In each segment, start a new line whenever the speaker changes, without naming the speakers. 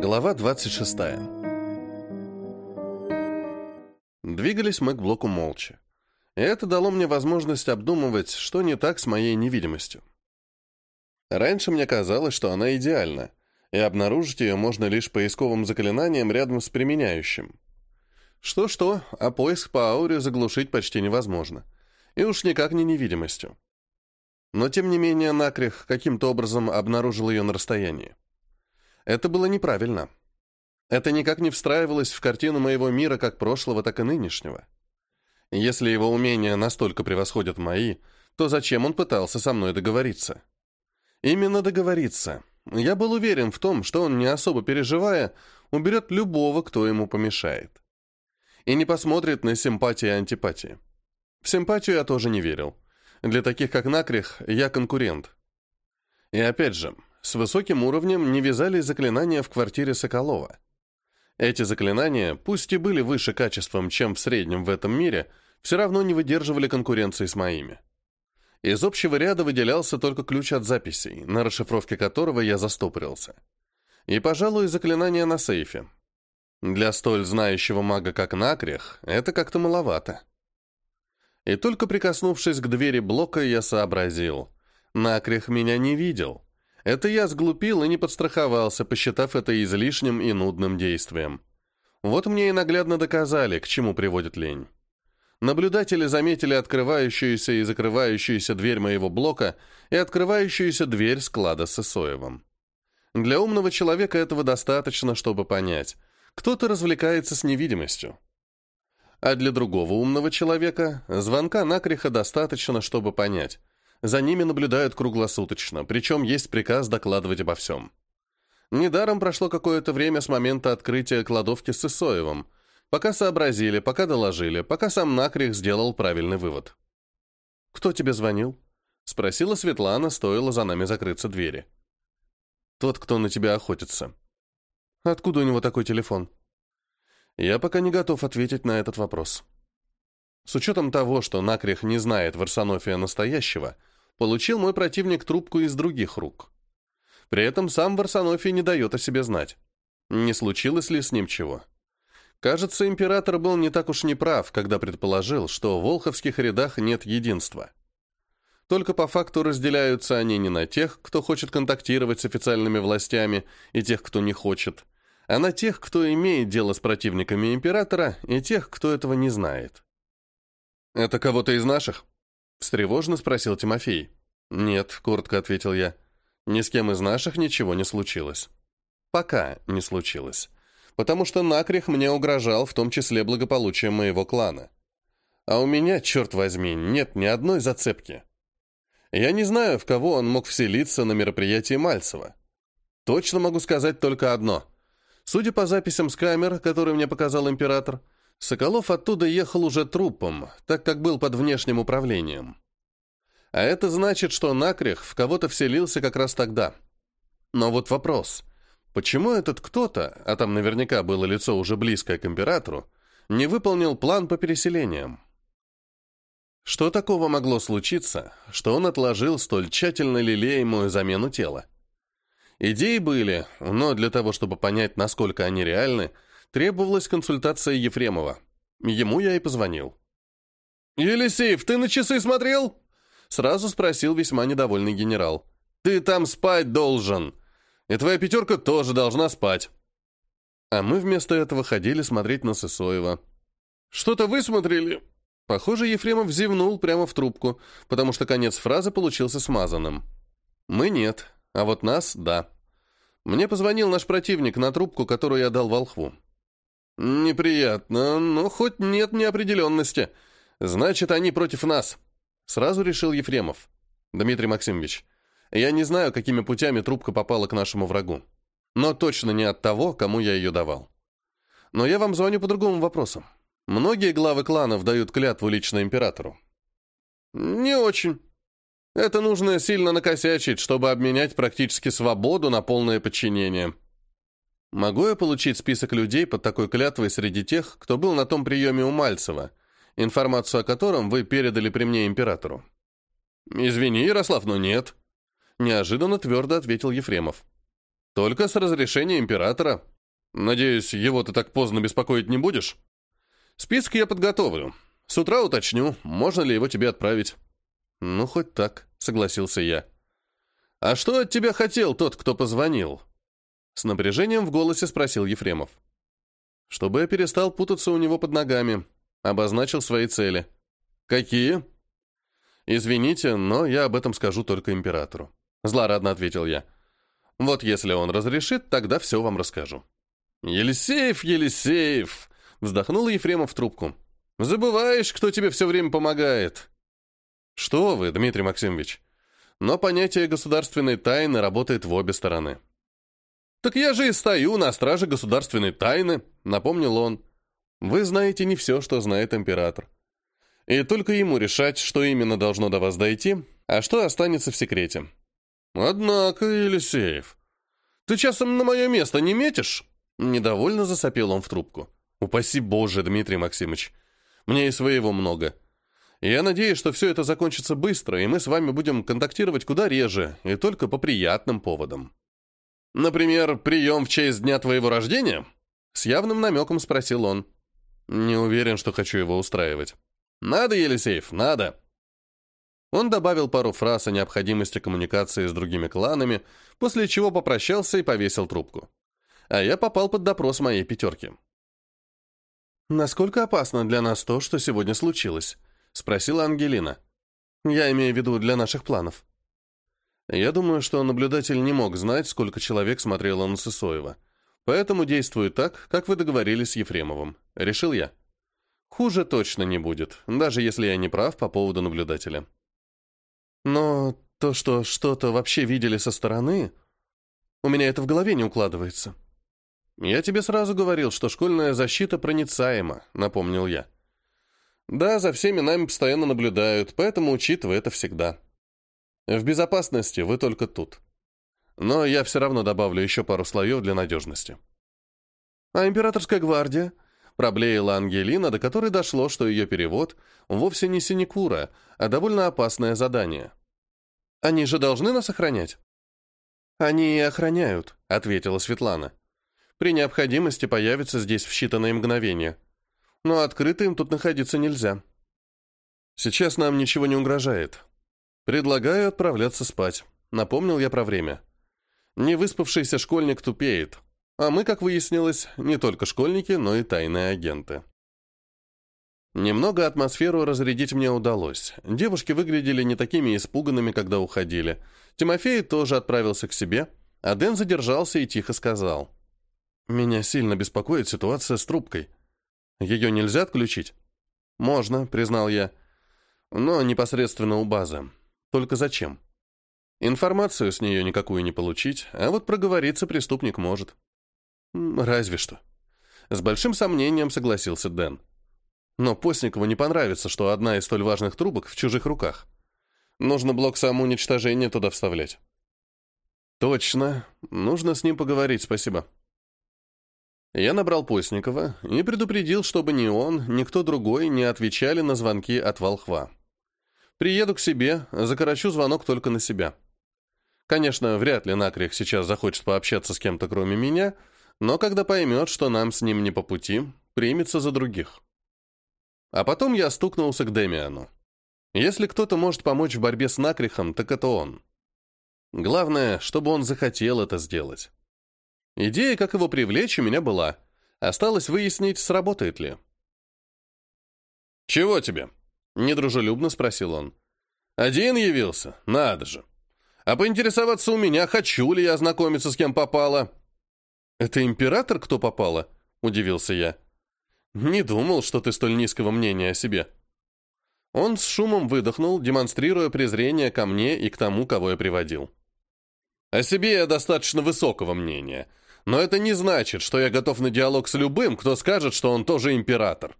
Глава 26. Двигались мы к блоку молча. И это дало мне возможность обдумывать, что не так с моей невидимостью. Раньше мне казалось, что она идеальна, и обнаружить ее можно лишь поисковым заклинанием рядом с применяющим. Что-что, а поиск по ауре заглушить почти невозможно. И уж никак не невидимостью. Но тем не менее Накрих каким-то образом обнаружил ее на расстоянии. Это было неправильно. Это никак не встраивалось в картину моего мира как прошлого, так и нынешнего. Если его умения настолько превосходят мои, то зачем он пытался со мной договориться? Именно договориться. Я был уверен в том, что он, не особо переживая, уберет любого, кто ему помешает. И не посмотрит на симпатии и антипатии. В симпатию я тоже не верил. Для таких, как Накрих, я конкурент. И опять же, с высоким уровнем не вязались заклинания в квартире Соколова. Эти заклинания, пусть и были выше качеством, чем в среднем в этом мире, все равно не выдерживали конкуренции с моими. Из общего ряда выделялся только ключ от записей, на расшифровке которого я застопорился. И, пожалуй, заклинание на сейфе. Для столь знающего мага, как Накрех, это как-то маловато. И только прикоснувшись к двери блока, я сообразил. Накрех меня не видел. Это я сглупил и не подстраховался, посчитав это излишним и нудным действием. Вот мне и наглядно доказали, к чему приводит лень. Наблюдатели заметили открывающуюся и закрывающуюся дверь моего блока и открывающуюся дверь склада с Исоевым. Для умного человека этого достаточно, чтобы понять. Кто-то развлекается с невидимостью. А для другого умного человека звонка накриха достаточно, чтобы понять. За ними наблюдают круглосуточно, причем есть приказ докладывать обо всем. Недаром прошло какое-то время с момента открытия кладовки с Исоевым, пока сообразили, пока доложили, пока сам Накрих сделал правильный вывод. «Кто тебе звонил?» — спросила Светлана, стоило за нами закрыться двери. «Тот, кто на тебя охотится». «Откуда у него такой телефон?» Я пока не готов ответить на этот вопрос. С учетом того, что Накрих не знает Варсонофия настоящего, получил мой противник трубку из других рук. При этом сам Варсонофий не дает о себе знать. Не случилось ли с ним чего? Кажется, император был не так уж неправ, когда предположил, что в волховских рядах нет единства. Только по факту разделяются они не на тех, кто хочет контактировать с официальными властями, и тех, кто не хочет, а на тех, кто имеет дело с противниками императора, и тех, кто этого не знает. «Это кого-то из наших?» — встревоженно спросил Тимофей. «Нет», — коротко ответил я. «Ни с кем из наших ничего не случилось». «Пока не случилось. Потому что Накрих мне угрожал, в том числе благополучием моего клана. А у меня, черт возьми, нет ни одной зацепки. Я не знаю, в кого он мог вселиться на мероприятии Мальцева. Точно могу сказать только одно. Судя по записям с камер, которые мне показал император, — Соколов оттуда ехал уже трупом, так как был под внешним управлением. А это значит, что Накрех в кого-то вселился как раз тогда. Но вот вопрос. Почему этот кто-то, а там наверняка было лицо уже близкое к императору, не выполнил план по переселениям? Что такого могло случиться, что он отложил столь тщательно лелеемую замену тела? Идеи были, но для того, чтобы понять, насколько они реальны, требовалась консультация Ефремова. Ему я и позвонил. «Елисеев, ты на часы смотрел?» Сразу спросил весьма недовольный генерал. «Ты там спать должен. И твоя пятерка тоже должна спать». А мы вместо этого ходили смотреть на Сысоева. «Что-то высмотрели?» Похоже, Ефремов зевнул прямо в трубку, потому что конец фразы получился смазанным. «Мы нет, а вот нас — да». Мне позвонил наш противник на трубку, которую я дал волхву. «Неприятно, но хоть нет неопределенности. Значит, они против нас», — сразу решил Ефремов. «Дмитрий Максимович, я не знаю, какими путями трубка попала к нашему врагу, но точно не от того, кому я ее давал. Но я вам звоню по другому вопросу. Многие главы кланов дают клятву лично императору». «Не очень. Это нужно сильно накосячить, чтобы обменять практически свободу на полное подчинение». Могу я получить список людей под такой клятвой среди тех, кто был на том приеме у Мальцева, информацию о котором вы передали при мне императору? Извини, Ярослав, но нет. Неожиданно твердо ответил Ефремов. Только с разрешения императора, Надеюсь, его ты так поздно беспокоить не будешь? Список я подготовлю. С утра уточню, можно ли его тебе отправить. Ну, хоть так, согласился я. А что от тебя хотел тот, кто позвонил? С напряжением в голосе спросил Ефремов. Чтобы я перестал путаться у него под ногами, обозначил свои цели. Какие? Извините, но я об этом скажу только императору. Злорадно ответил я. Вот если он разрешит, тогда все вам расскажу. «Елисеев, Елисеев!» — вздохнул Ефремов в трубку. «Забываешь, кто тебе все время помогает?» «Что вы, Дмитрий Максимович?» Но понятие государственной тайны работает в обе стороны. «Так я же и стою на страже государственной тайны», — напомнил он. «Вы знаете не все, что знает император. И только ему решать, что именно должно до вас дойти, а что останется в секрете». «Однако, Елисеев, ты часом на мое место не метишь?» Недовольно засопел он в трубку. «Упаси Боже, Дмитрий Максимович. Мне и своего много. Я надеюсь, что все это закончится быстро, и мы с вами будем контактировать куда реже, и только по приятным поводам». «Например, прием в честь дня твоего рождения?» С явным намеком спросил он. «Не уверен, что хочу его устраивать». «Надо, Елисеев, надо!» Он добавил пару фраз о необходимости коммуникации с другими кланами, после чего попрощался и повесил трубку а я попал под допрос моей пятерки. «Насколько опасно для нас то, что сегодня случилось?» — спросила Ангелина. «Я имею в виду для наших планов». Я думаю, что наблюдатель не мог знать, сколько человек смотрело на Сысоева. Поэтому действую так, как вы договорились с Ефремовым. Решил я. Хуже точно не будет, даже если я не прав по поводу наблюдателя. Но то, что что-то вообще видели со стороны, у меня это в голове не укладывается. «Я тебе сразу говорил, что школьная защита проницаема», — напомнил я. «Да, за всеми нами постоянно наблюдают, поэтому учитывай это всегда. В безопасности вы только тут. Но я все равно добавлю еще пару слоев для надежности». «А императорская гвардия?» — проблеяла Ангелина, до которой дошло, что ее перевод вовсе не синекура, а довольно опасное задание. «Они же должны нас охранять?» «Они и охраняют», — ответила Светлана при необходимости появится здесь в считанные мгновения. Но открыто им тут находиться нельзя. Сейчас нам ничего не угрожает. Предлагаю отправляться спать. Напомнил я про время. Невыспавшийся школьник тупеет. А мы, как выяснилось, не только школьники, но и тайные агенты. Немного атмосферу разрядить мне удалось. Девушки выглядели не такими испуганными, когда уходили. Тимофей тоже отправился к себе, а Дэн задержался и тихо сказал. Меня сильно беспокоит ситуация с трубкой. Ее нельзя отключить? Можно, признал я. Но непосредственно у базы. Только зачем? Информацию с нее никакую не получить, а вот проговориться преступник может. Разве что. С большим сомнением согласился Дэн. Но Постникову не понравится, что одна из столь важных трубок в чужих руках. Нужно блок самоуничтожения туда вставлять. Точно. Нужно с ним поговорить, спасибо. Я набрал Постникова и предупредил, чтобы ни он, ни кто другой не отвечали на звонки от волхва. Приеду к себе, закорочу звонок только на себя. Конечно, вряд ли Накрих сейчас захочет пообщаться с кем-то кроме меня, но когда поймет, что нам с ним не по пути, примется за других. А потом я стукнулся к Демиану. Если кто-то может помочь в борьбе с Накрихом, так это он. Главное, чтобы он захотел это сделать. Идея, как его привлечь, у меня была. Осталось выяснить, сработает ли. «Чего тебе?» — недружелюбно спросил он. «Один явился? Надо же. А поинтересоваться у меня, хочу ли я знакомиться с кем попало?» «Это император, кто попало?» — удивился я. «Не думал, что ты столь низкого мнения о себе». Он с шумом выдохнул, демонстрируя презрение ко мне и к тому, кого я приводил. «О себе я достаточно высокого мнения», но это не значит, что я готов на диалог с любым, кто скажет, что он тоже император.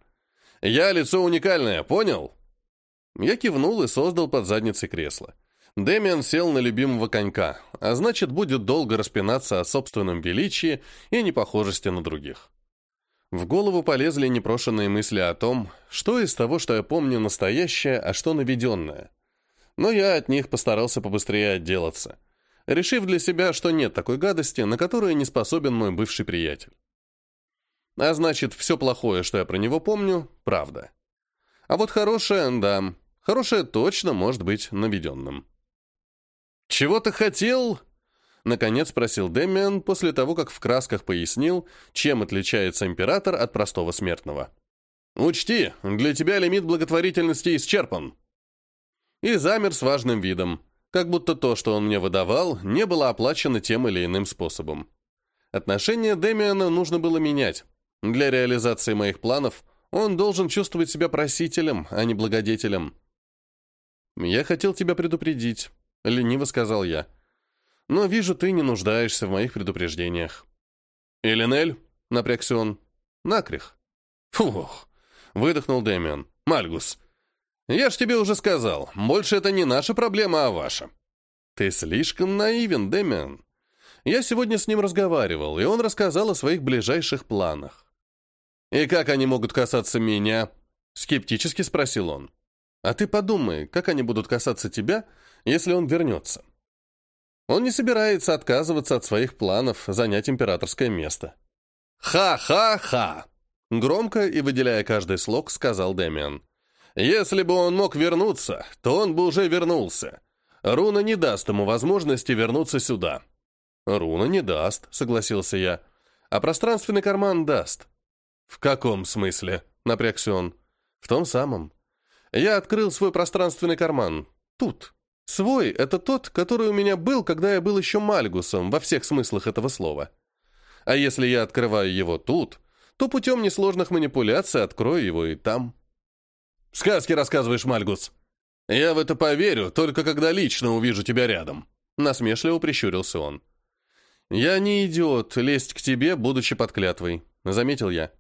Я лицо уникальное, понял? Я кивнул и создал под задницей кресло. Дэмиан сел на любимого конька, а значит, будет долго распинаться о собственном величии и непохожести на других. В голову полезли непрошенные мысли о том, что из того, что я помню, настоящее, а что наведенное. Но я от них постарался побыстрее отделаться решив для себя, что нет такой гадости, на которую не способен мой бывший приятель. А значит, все плохое, что я про него помню, правда. А вот хорошее, да, хорошее точно может быть наведенным. «Чего ты хотел?» Наконец спросил Дэмиан после того, как в красках пояснил, чем отличается император от простого смертного. «Учти, для тебя лимит благотворительности исчерпан». И замер с важным видом, как будто то, что он мне выдавал, не было оплачено тем или иным способом. Отношение Дэмиана нужно было менять. Для реализации моих планов он должен чувствовать себя просителем, а не благодетелем. «Я хотел тебя предупредить», — лениво сказал я. «Но вижу, ты не нуждаешься в моих предупреждениях». «Элинель?» — напрягся он. «Накрих». «Фух!» выдохнул Дэмиан. «Мальгус, я ж тебе уже сказал, больше это не наша проблема, а ваша». «Ты слишком наивен, Дэмиан. Я сегодня с ним разговаривал, и он рассказал о своих ближайших планах». «И как они могут касаться меня?» — скептически спросил он. «А ты подумай, как они будут касаться тебя, если он вернется?» Он не собирается отказываться от своих планов занять императорское место. «Ха-ха-ха!» Громко и выделяя каждый слог, сказал Дэмиан. «Если бы он мог вернуться, то он бы уже вернулся. Руна не даст ему возможности вернуться сюда». «Руна не даст», — согласился я. «А пространственный карман даст». «В каком смысле?» — напрягся он. «В том самом. Я открыл свой пространственный карман. Тут. Свой — это тот, который у меня был, когда я был еще Мальгусом, во всех смыслах этого слова. А если я открываю его тут, то путем несложных манипуляций открою его и там. «Сказки рассказываешь, Мальгус!» «Я в это поверю, только когда лично увижу тебя рядом», — насмешливо прищурился он. «Я не идиот лезть к тебе, будучи под клятвой», — заметил я.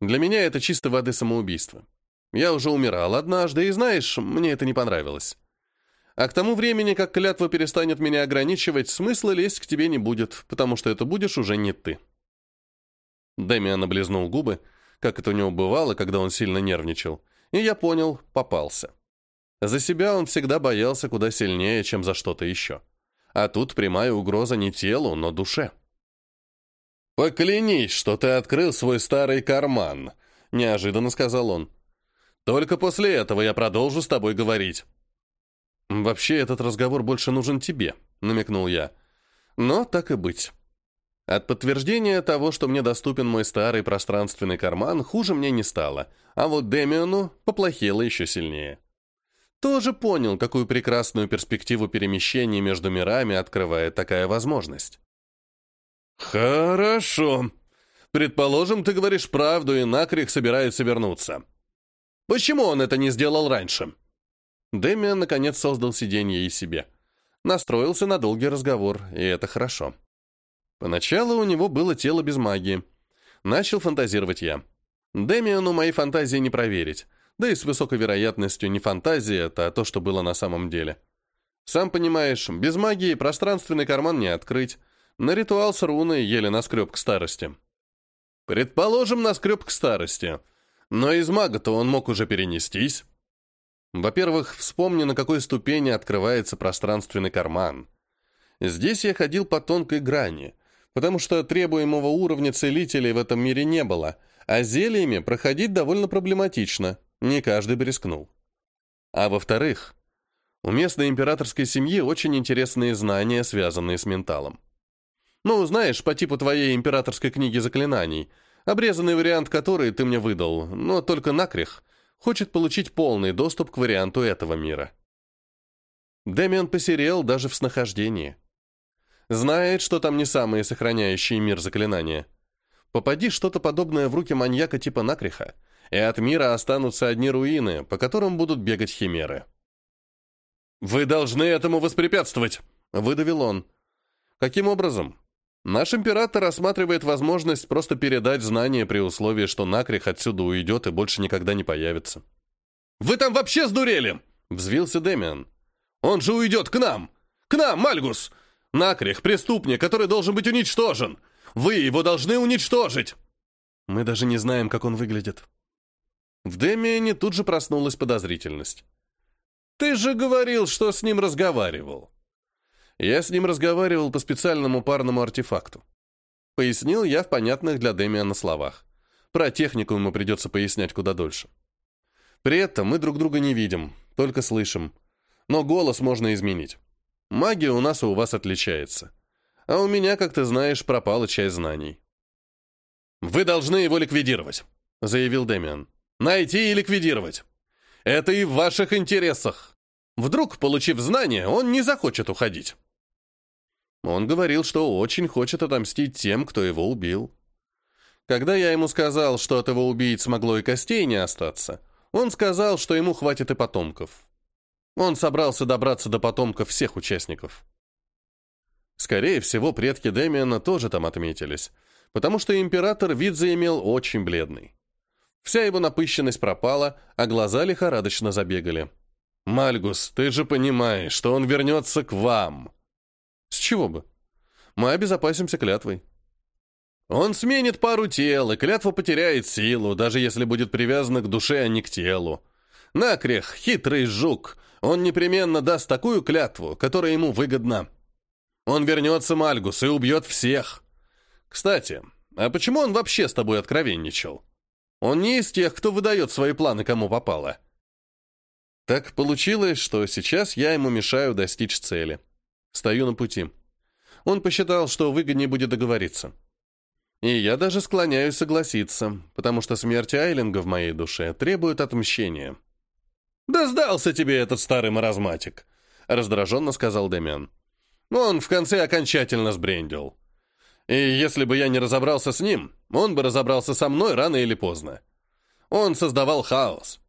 «Для меня это чисто воды самоубийство. Я уже умирал однажды, и знаешь, мне это не понравилось. А к тому времени, как клятва перестанет меня ограничивать, смысла лезть к тебе не будет, потому что это будешь уже не ты». Дэмиан облизнул губы, как это у него бывало, когда он сильно нервничал, и я понял, попался. За себя он всегда боялся куда сильнее, чем за что-то еще. А тут прямая угроза не телу, но душе. «Поклянись, что ты открыл свой старый карман», — неожиданно сказал он. «Только после этого я продолжу с тобой говорить». «Вообще, этот разговор больше нужен тебе», — намекнул я. «Но так и быть». От подтверждения того, что мне доступен мой старый пространственный карман, хуже мне не стало, а вот Демиону поплохело еще сильнее. Тоже понял, какую прекрасную перспективу перемещения между мирами открывает такая возможность. «Хорошо. Предположим, ты говоришь правду, и Накрих собирается вернуться. Почему он это не сделал раньше?» Демиан, наконец, создал сиденье и себе. Настроился на долгий разговор, и это хорошо. Поначалу у него было тело без магии. Начал фантазировать я. Демиану мои фантазии не проверить. Да и с высокой вероятностью не фантазия, а то, что было на самом деле. Сам понимаешь, без магии пространственный карман не открыть. На ритуал с руной еле наскреб к старости. Предположим, наскреб к старости. Но из мага-то он мог уже перенестись. Во-первых, вспомни, на какой ступени открывается пространственный карман. Здесь я ходил по тонкой грани, потому что требуемого уровня целителей в этом мире не было, а зельями проходить довольно проблематично, не каждый бы рискнул. А во-вторых, у местной императорской семьи очень интересные знания, связанные с менталом. Ну, знаешь, по типу твоей императорской книги заклинаний, обрезанный вариант которой ты мне выдал, но только накрех, хочет получить полный доступ к варианту этого мира. Дэмиан посерел даже в снахождении. Знает, что там не самые сохраняющие мир заклинания. Попади что-то подобное в руки маньяка типа Накриха, и от мира останутся одни руины, по которым будут бегать химеры. «Вы должны этому воспрепятствовать!» — выдавил он. «Каким образом?» Наш император рассматривает возможность просто передать знания при условии, что Накрих отсюда уйдет и больше никогда не появится. «Вы там вообще сдурели?» — взвился Демиан. «Он же уйдет к нам! К нам, Мальгус! Накрих, преступник, который должен быть уничтожен. Вы его должны уничтожить. Мы даже не знаем, как он выглядит. В Демиане тут же проснулась подозрительность. Ты же говорил, что с ним разговаривал. Я с ним разговаривал по специальному парному артефакту. Пояснил я в понятных для Демиана словах. Про технику ему придется пояснять куда дольше. При этом мы друг друга не видим, только слышим. Но голос можно изменить. Магия у нас и у вас отличается. А у меня, как ты знаешь, пропала часть знаний. «Вы должны его ликвидировать», — заявил Дэмиан. «Найти и ликвидировать. Это и в ваших интересах. Вдруг, получив знания, он не захочет уходить». Он говорил, что очень хочет отомстить тем, кто его убил. Когда я ему сказал, что от его убийц могло и костей не остаться, он сказал, что ему хватит и потомков. Он собрался добраться до потомков всех участников. Скорее всего, предки Дэмиана тоже там отметились, потому что император вид заимел очень бледный. Вся его напыщенность пропала, а глаза лихорадочно забегали. «Мальгус, ты же понимаешь, что он вернется к вам!» «С чего бы? Мы обезопасимся клятвой». «Он сменит пару тел, и клятва потеряет силу, даже если будет привязана к душе, а не к телу. Накрех, хитрый жук, он непременно даст такую клятву, которая ему выгодна. Он вернется, Мальгус, и убьет всех. Кстати, а почему он вообще с тобой откровенничал? Он не из тех, кто выдает свои планы кому попало. Так получилось, что сейчас я ему мешаю достичь цели. Стою на пути. Он посчитал, что выгоднее будет договориться. И я даже склоняюсь согласиться, потому что смерть Айлинга в моей душе требует отмщения. «Да сдался тебе этот старый маразматик», — раздраженно сказал Демян. Он в конце окончательно сбрендил. И если бы я не разобрался с ним, он бы разобрался со мной рано или поздно. Он создавал хаос.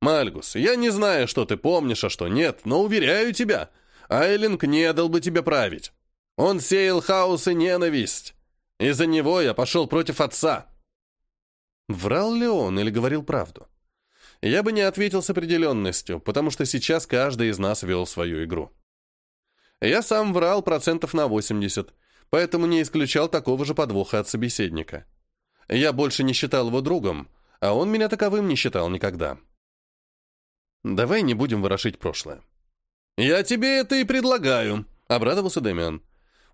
Мальгус, я не знаю, что ты помнишь, а что нет, но уверяю тебя, Айлинг не дал бы тебе править. Он сеял хаос и ненависть. Из-за него я пошел против отца. Врал ли он или говорил правду? Я бы не ответил с определенностью, потому что сейчас каждый из нас вел свою игру. Я сам врал процентов на 80, поэтому не исключал такого же подвоха от собеседника. Я больше не считал его другом, а он меня таковым не считал никогда. Давай не будем ворошить прошлое. «Я тебе это и предлагаю», — обрадовался Дэмиан.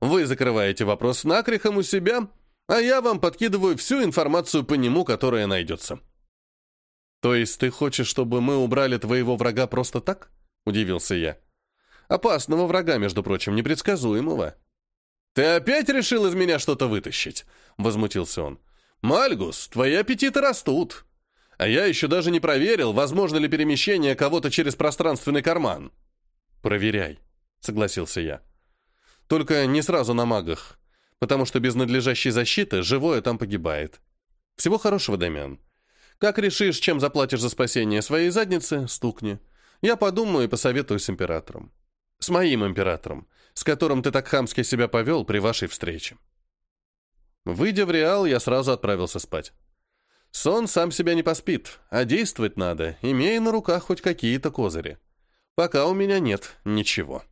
«Вы закрываете вопрос накрехом у себя, а я вам подкидываю всю информацию по нему, которая найдется». «То есть ты хочешь, чтобы мы убрали твоего врага просто так?» — удивился я. Опасного врага, между прочим, непредсказуемого. «Ты опять решил из меня что-то вытащить?» — возмутился он. «Мальгус, твои аппетиты растут. А я еще даже не проверил, возможно ли перемещение кого-то через пространственный карман». «Проверяй», — согласился я. «Только не сразу на магах, потому что без надлежащей защиты живое там погибает. Всего хорошего, Дамиан. Как решишь, чем заплатишь за спасение своей задницы, стукни. Я подумаю и посоветую с императором. С моим императором, с которым ты так хамски себя повел при вашей встрече. Выйдя в Реал, я сразу отправился спать. Сон сам себя не поспит, а действовать надо, имея на руках хоть какие-то козыри. Пока у меня нет ничего.